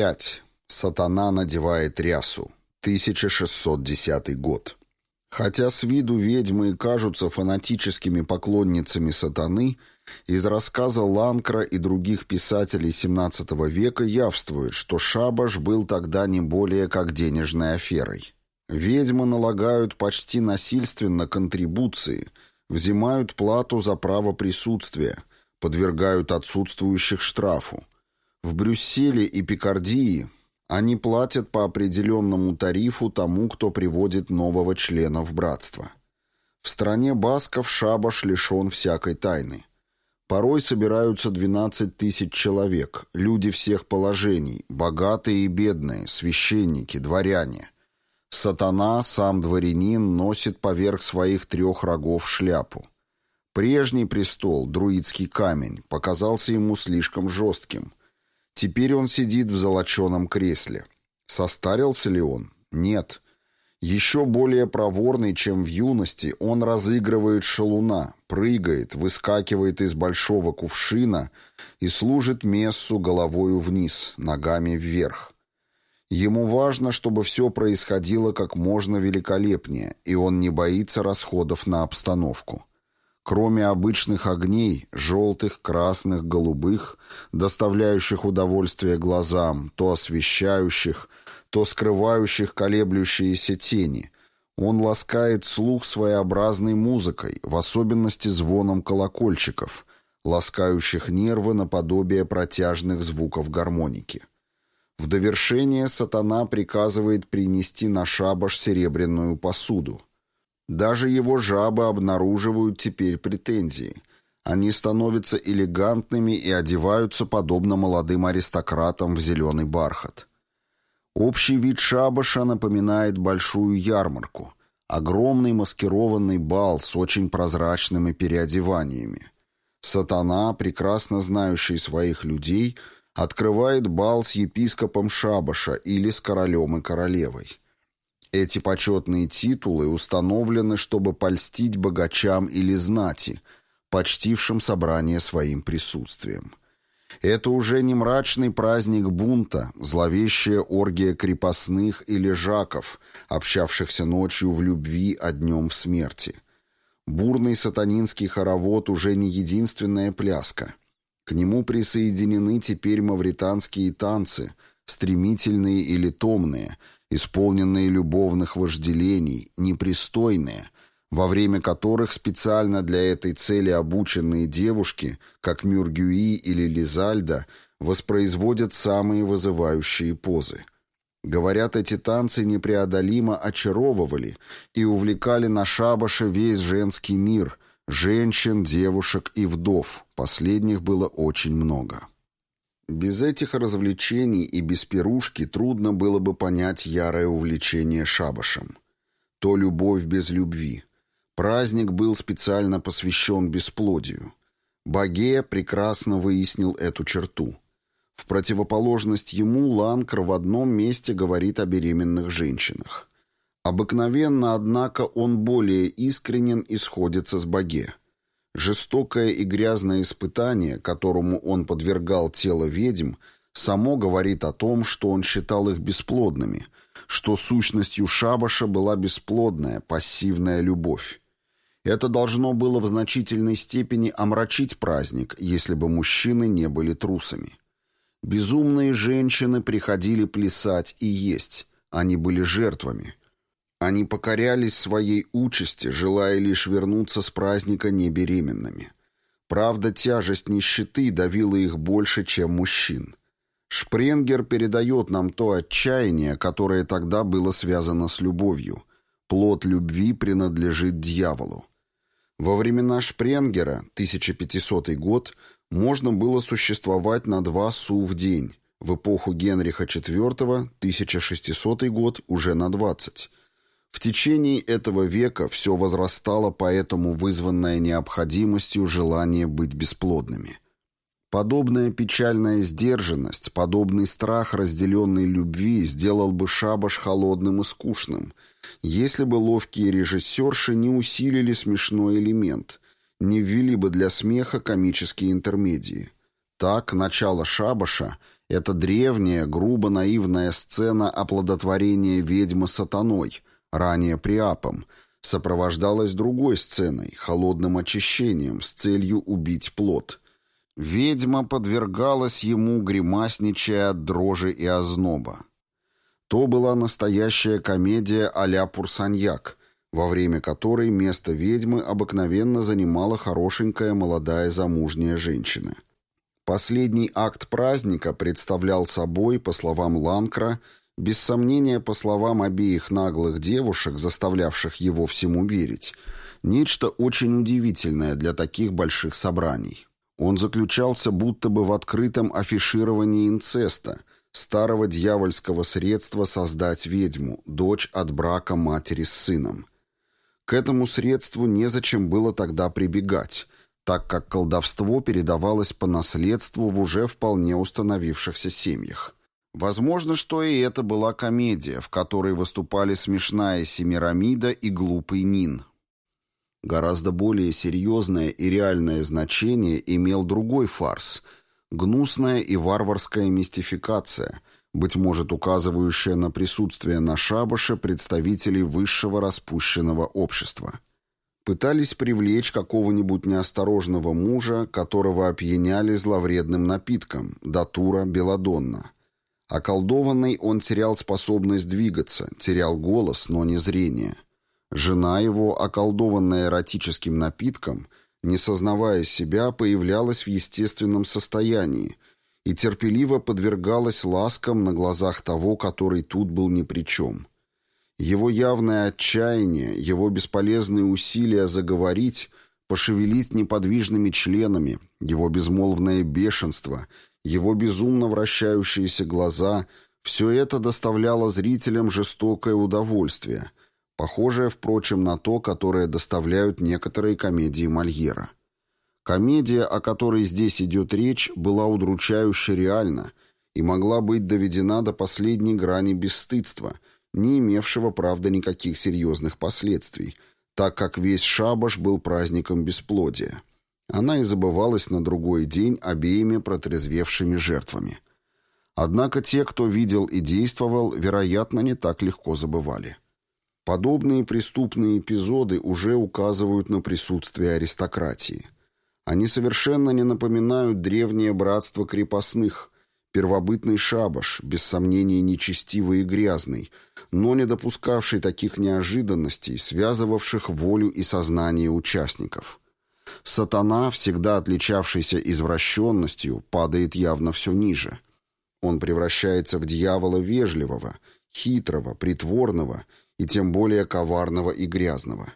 5. Сатана надевает рясу. 1610 год. Хотя с виду ведьмы и кажутся фанатическими поклонницами сатаны, из рассказа Ланкра и других писателей XVII века явствует, что шабаш был тогда не более как денежной аферой. Ведьмы налагают почти насильственно контрибуции, взимают плату за право присутствия, подвергают отсутствующих штрафу. В Брюсселе и Пикардии они платят по определенному тарифу тому, кто приводит нового члена в братство. В стране басков шабаш лишен всякой тайны. Порой собираются 12 тысяч человек, люди всех положений, богатые и бедные, священники, дворяне. Сатана, сам дворянин, носит поверх своих трех рогов шляпу. Прежний престол, друидский камень, показался ему слишком жестким – Теперь он сидит в золоченом кресле. Состарился ли он? Нет. Еще более проворный, чем в юности, он разыгрывает шалуна, прыгает, выскакивает из большого кувшина и служит мессу головою вниз, ногами вверх. Ему важно, чтобы все происходило как можно великолепнее, и он не боится расходов на обстановку. Кроме обычных огней, желтых, красных, голубых, доставляющих удовольствие глазам, то освещающих, то скрывающих колеблющиеся тени, он ласкает слух своеобразной музыкой, в особенности звоном колокольчиков, ласкающих нервы наподобие протяжных звуков гармоники. В довершение сатана приказывает принести на шабаш серебряную посуду – даже его жабы обнаруживают теперь претензии. Они становятся элегантными и одеваются подобно молодым аристократам в зеленый бархат. Общий вид шабаша напоминает большую ярмарку. Огромный маскированный бал с очень прозрачными переодеваниями. Сатана, прекрасно знающий своих людей, открывает бал с епископом шабаша или с королем и королевой. Эти почетные титулы установлены, чтобы польстить богачам или знати, почтившим собрание своим присутствием. Это уже не мрачный праздник бунта, зловещая оргия крепостных или жаков, общавшихся ночью в любви, а днем в смерти. Бурный сатанинский хоровод уже не единственная пляска. К нему присоединены теперь мавританские танцы, стремительные или томные – исполненные любовных вожделений, непристойные, во время которых специально для этой цели обученные девушки, как Мюргюи или Лизальда, воспроизводят самые вызывающие позы. Говорят, эти танцы непреодолимо очаровывали и увлекали на шабаше весь женский мир, женщин, девушек и вдов, последних было очень много. Без этих развлечений и без пирушки трудно было бы понять ярое увлечение шабашем. То любовь без любви. Праздник был специально посвящен бесплодию. Баге прекрасно выяснил эту черту. В противоположность ему Ланкр в одном месте говорит о беременных женщинах. Обыкновенно, однако, он более искренен и сходится с Баге. Жестокое и грязное испытание, которому он подвергал тело ведьм, само говорит о том, что он считал их бесплодными, что сущностью шабаша была бесплодная, пассивная любовь. Это должно было в значительной степени омрачить праздник, если бы мужчины не были трусами. Безумные женщины приходили плясать и есть, они были жертвами – они покорялись своей участи, желая лишь вернуться с праздника небеременными. Правда, тяжесть нищеты давила их больше, чем мужчин. Шпренгер передает нам то отчаяние, которое тогда было связано с любовью. Плод любви принадлежит дьяволу. Во времена Шпренгера, 1500 год, можно было существовать на два су в день. В эпоху Генриха IV, 1600 год, уже на 20. В течение этого века все возрастало поэтому вызванное необходимостью желание быть бесплодными. Подобная печальная сдержанность, подобный страх разделенной любви сделал бы шабаш холодным и скучным, если бы ловкие режиссерши не усилили смешной элемент, не ввели бы для смеха комические интермедии. Так, начало шабаша Это древняя, грубо-наивная сцена оплодотворения ведьмы сатаной, ранее Приапом, сопровождалась другой сценой, холодным очищением с целью убить плод. Ведьма подвергалась ему, гримасничая от дрожи и озноба. То была настоящая комедия а-ля Пурсаньяк, во время которой место ведьмы обыкновенно занимала хорошенькая молодая замужняя женщина. Последний акт праздника представлял собой, по словам Ланкра, без сомнения, по словам обеих наглых девушек, заставлявших его всему верить, нечто очень удивительное для таких больших собраний. Он заключался будто бы в открытом афишировании инцеста, старого дьявольского средства создать ведьму, дочь от брака матери с сыном. К этому средству незачем было тогда прибегать, так как колдовство передавалось по наследству в уже вполне установившихся семьях. Возможно, что и это была комедия, в которой выступали смешная Семирамида и глупый Нин. Гораздо более серьезное и реальное значение имел другой фарс – гнусная и варварская мистификация, быть может указывающая на присутствие на шабаше представителей высшего распущенного общества. Пытались привлечь какого-нибудь неосторожного мужа, которого опьяняли зловредным напитком – датура беладонна – Околдованный он терял способность двигаться, терял голос, но не зрение. Жена его, околдованная эротическим напитком, не сознавая себя, появлялась в естественном состоянии и терпеливо подвергалась ласкам на глазах того, который тут был ни при чем. Его явное отчаяние, его бесполезные усилия заговорить, пошевелить неподвижными членами, его безмолвное бешенство — его безумно вращающиеся глаза — все это доставляло зрителям жестокое удовольствие, похожее, впрочем, на то, которое доставляют некоторые комедии Мольера. Комедия, о которой здесь идет речь, была удручающе реальна и могла быть доведена до последней грани бесстыдства, не имевшего, правда, никаких серьезных последствий, так как весь шабаш был праздником бесплодия. Она и забывалась на другой день обеими протрезвевшими жертвами. Однако те, кто видел и действовал, вероятно, не так легко забывали. Подобные преступные эпизоды уже указывают на присутствие аристократии. Они совершенно не напоминают древнее братство крепостных, первобытный шабаш, без сомнения нечестивый и грязный, но не допускавший таких неожиданностей, связывавших волю и сознание участников. Сатана, всегда отличавшийся извращенностью, падает явно все ниже. Он превращается в дьявола вежливого, хитрого, притворного и тем более коварного и грязного.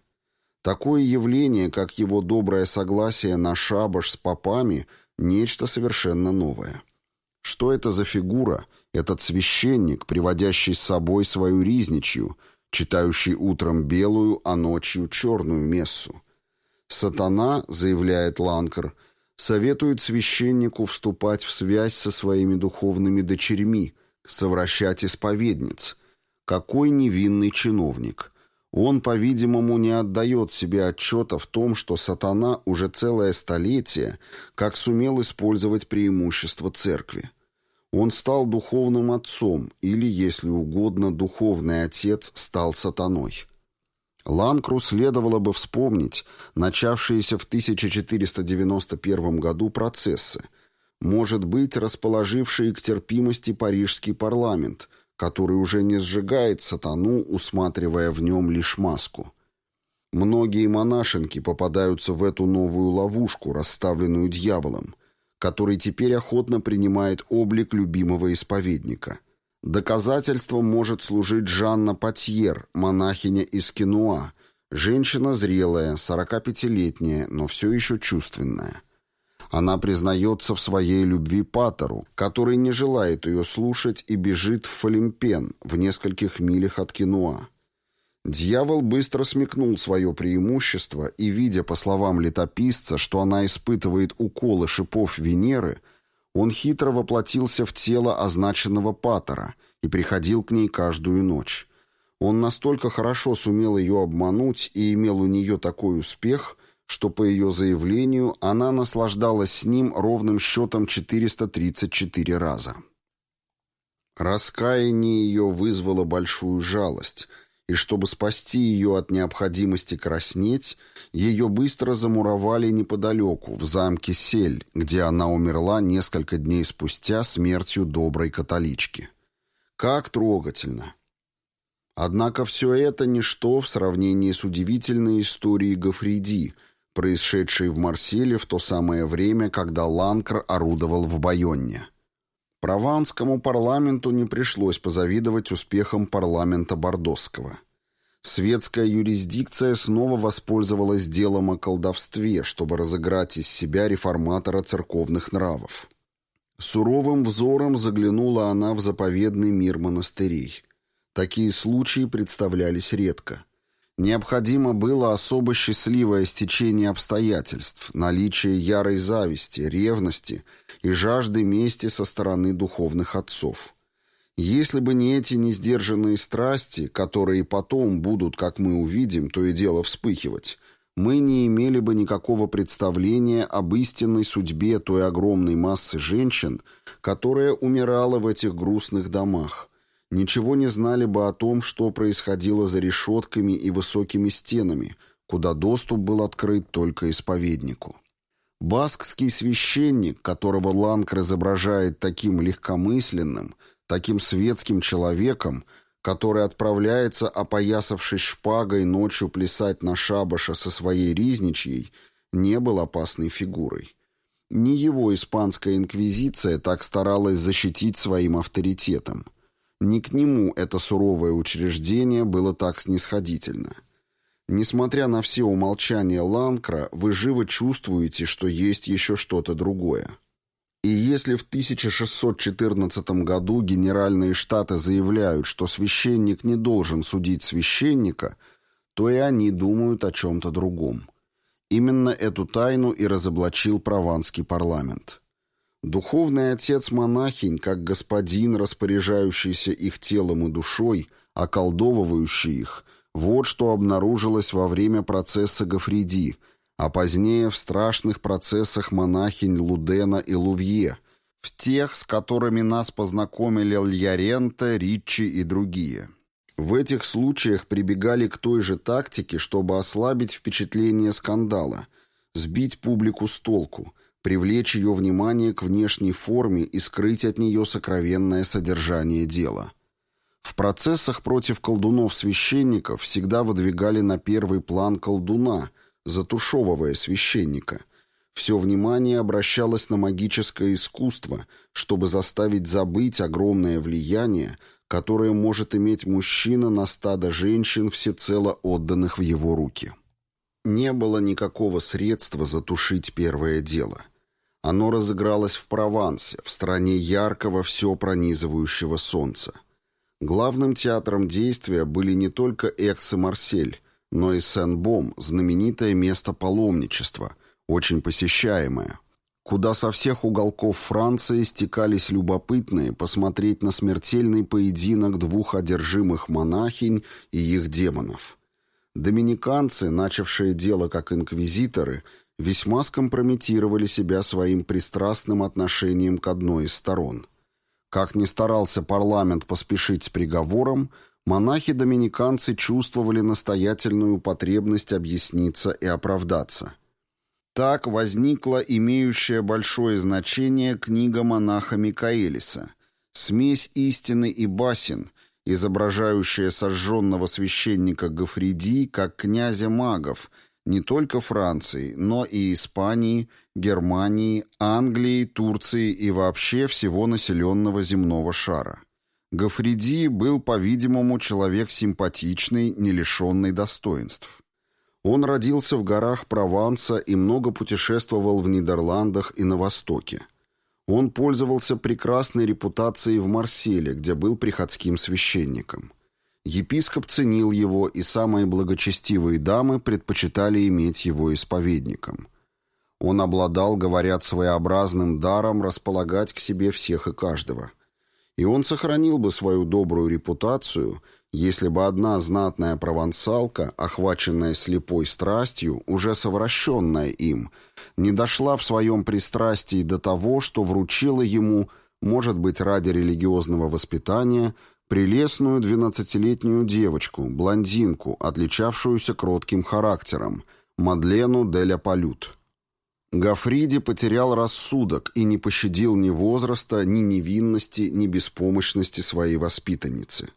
Такое явление, как его доброе согласие на шабаш с попами, нечто совершенно новое. Что это за фигура, этот священник, приводящий с собой свою ризничью, читающий утром белую, а ночью черную мессу? Сатана, заявляет Ланкер, советует священнику вступать в связь со своими духовными дочерьми, совращать исповедниц. Какой невинный чиновник! Он, по-видимому, не отдает себе отчета в том, что сатана уже целое столетие как сумел использовать преимущество церкви. Он стал духовным отцом, или, если угодно, духовный отец стал сатаной. Ланкру следовало бы вспомнить начавшиеся в 1491 году процессы, может быть, расположившие к терпимости парижский парламент, который уже не сжигает сатану, усматривая в нем лишь маску. Многие монашенки попадаются в эту новую ловушку, расставленную дьяволом, который теперь охотно принимает облик любимого исповедника – Доказательством может служить Жанна Патьер, монахиня из Кинуа, женщина зрелая, 45-летняя, но все еще чувственная. Она признается в своей любви Патеру, который не желает ее слушать и бежит в Фалимпен, в нескольких милях от Кинуа. Дьявол быстро смекнул свое преимущество и, видя, по словам летописца, что она испытывает уколы шипов Венеры – он хитро воплотился в тело означенного патера и приходил к ней каждую ночь. Он настолько хорошо сумел ее обмануть и имел у нее такой успех, что по ее заявлению она наслаждалась с ним ровным счетом 434 раза. Раскаяние ее вызвало большую жалость, и чтобы спасти ее от необходимости краснеть, ее быстро замуровали неподалеку, в замке Сель, где она умерла несколько дней спустя смертью доброй католички. Как трогательно! Однако все это ничто в сравнении с удивительной историей Гафриди, происшедшей в Марселе в то самое время, когда Ланкр орудовал в Байонне. Прованскому парламенту не пришлось позавидовать успехам парламента Бордосского. Светская юрисдикция снова воспользовалась делом о колдовстве, чтобы разыграть из себя реформатора церковных нравов. Суровым взором заглянула она в заповедный мир монастырей. Такие случаи представлялись редко. Необходимо было особо счастливое стечение обстоятельств, наличие ярой зависти, ревности – и жажды мести со стороны духовных отцов. Если бы не эти несдержанные страсти, которые потом будут, как мы увидим, то и дело вспыхивать, мы не имели бы никакого представления об истинной судьбе той огромной массы женщин, которая умирала в этих грустных домах, ничего не знали бы о том, что происходило за решетками и высокими стенами, куда доступ был открыт только исповеднику. Баскский священник, которого Ланкр изображает таким легкомысленным, таким светским человеком, который отправляется, опоясавшись шпагой, ночью плясать на шабаша со своей ризничьей, не был опасной фигурой. Не его испанская инквизиция так старалась защитить своим авторитетом. Не к нему это суровое учреждение было так снисходительно. Несмотря на все умолчания Ланкра, вы живо чувствуете, что есть еще что-то другое. И если в 1614 году Генеральные Штаты заявляют, что священник не должен судить священника, то и они думают о чем-то другом. Именно эту тайну и разоблачил прованский парламент. Духовный отец монахинь, как господин, распоряжающийся их телом и душой, околдовывающий их, вот что обнаружилось во время процесса Гафриди, а позднее в страшных процессах монахинь Лудена и Лувье, в тех, с которыми нас познакомили Льярента, Ричи и другие. В этих случаях прибегали к той же тактике, чтобы ослабить впечатление скандала, сбить публику с толку, привлечь ее внимание к внешней форме и скрыть от нее сокровенное содержание дела. В процессах против колдунов-священников всегда выдвигали на первый план колдуна, затушевывая священника. Все внимание обращалось на магическое искусство, чтобы заставить забыть огромное влияние, которое может иметь мужчина на стадо женщин, всецело отданных в его руки. Не было никакого средства затушить первое дело. Оно разыгралось в Провансе, в стране яркого, все пронизывающего солнца. Главным театром действия были не только Экс и Марсель, но и Сен-Бом, знаменитое место паломничества, очень посещаемое, куда со всех уголков Франции стекались любопытные посмотреть на смертельный поединок двух одержимых монахинь и их демонов. Доминиканцы, начавшие дело как инквизиторы, весьма скомпрометировали себя своим пристрастным отношением к одной из сторон – как ни старался парламент поспешить с приговором, монахи-доминиканцы чувствовали настоятельную потребность объясниться и оправдаться. Так возникла имеющая большое значение книга монаха Микаэлиса «Смесь истины и басен», изображающая сожженного священника Гафриди как князя магов – не только Франции, но и Испании, Германии, Англии, Турции и вообще всего населенного земного шара. Гафриди был, по-видимому, человек симпатичный, не лишенный достоинств. Он родился в горах Прованса и много путешествовал в Нидерландах и на Востоке. Он пользовался прекрасной репутацией в Марселе, где был приходским священником. Епископ ценил его, и самые благочестивые дамы предпочитали иметь его исповедником. Он обладал, говорят, своеобразным даром располагать к себе всех и каждого. И он сохранил бы свою добрую репутацию, если бы одна знатная провансалка, охваченная слепой страстью, уже совращенная им, не дошла в своем пристрастии до того, что вручила ему может быть, ради религиозного воспитания, прелестную двенадцатилетнюю девочку, блондинку, отличавшуюся кротким характером, Мадлену Деля Полют. Гафриди потерял рассудок и не пощадил ни возраста, ни невинности, ни беспомощности своей воспитанницы.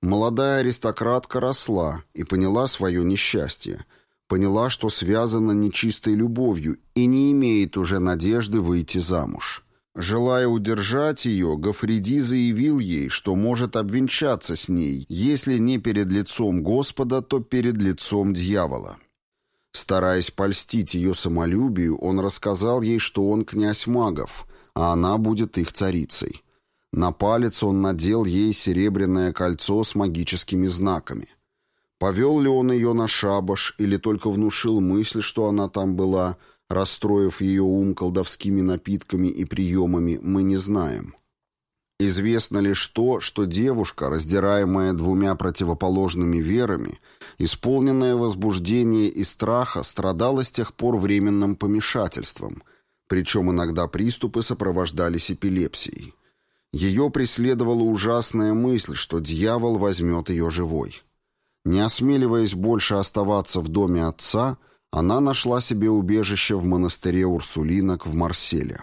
Молодая аристократка росла и поняла свое несчастье, поняла, что связана нечистой любовью и не имеет уже надежды выйти замуж. Желая удержать ее, Гафриди заявил ей, что может обвенчаться с ней, если не перед лицом Господа, то перед лицом дьявола. Стараясь польстить ее самолюбию, он рассказал ей, что он князь магов, а она будет их царицей. На палец он надел ей серебряное кольцо с магическими знаками. Повел ли он ее на шабаш или только внушил мысль, что она там была, расстроив ее ум колдовскими напитками и приемами, мы не знаем. Известно лишь то, что девушка, раздираемая двумя противоположными верами, исполненная возбуждения и страха, страдала с тех пор временным помешательством, причем иногда приступы сопровождались эпилепсией. Ее преследовала ужасная мысль, что дьявол возьмет ее живой. Не осмеливаясь больше оставаться в доме отца, она нашла себе убежище в монастыре Урсулинок в Марселе.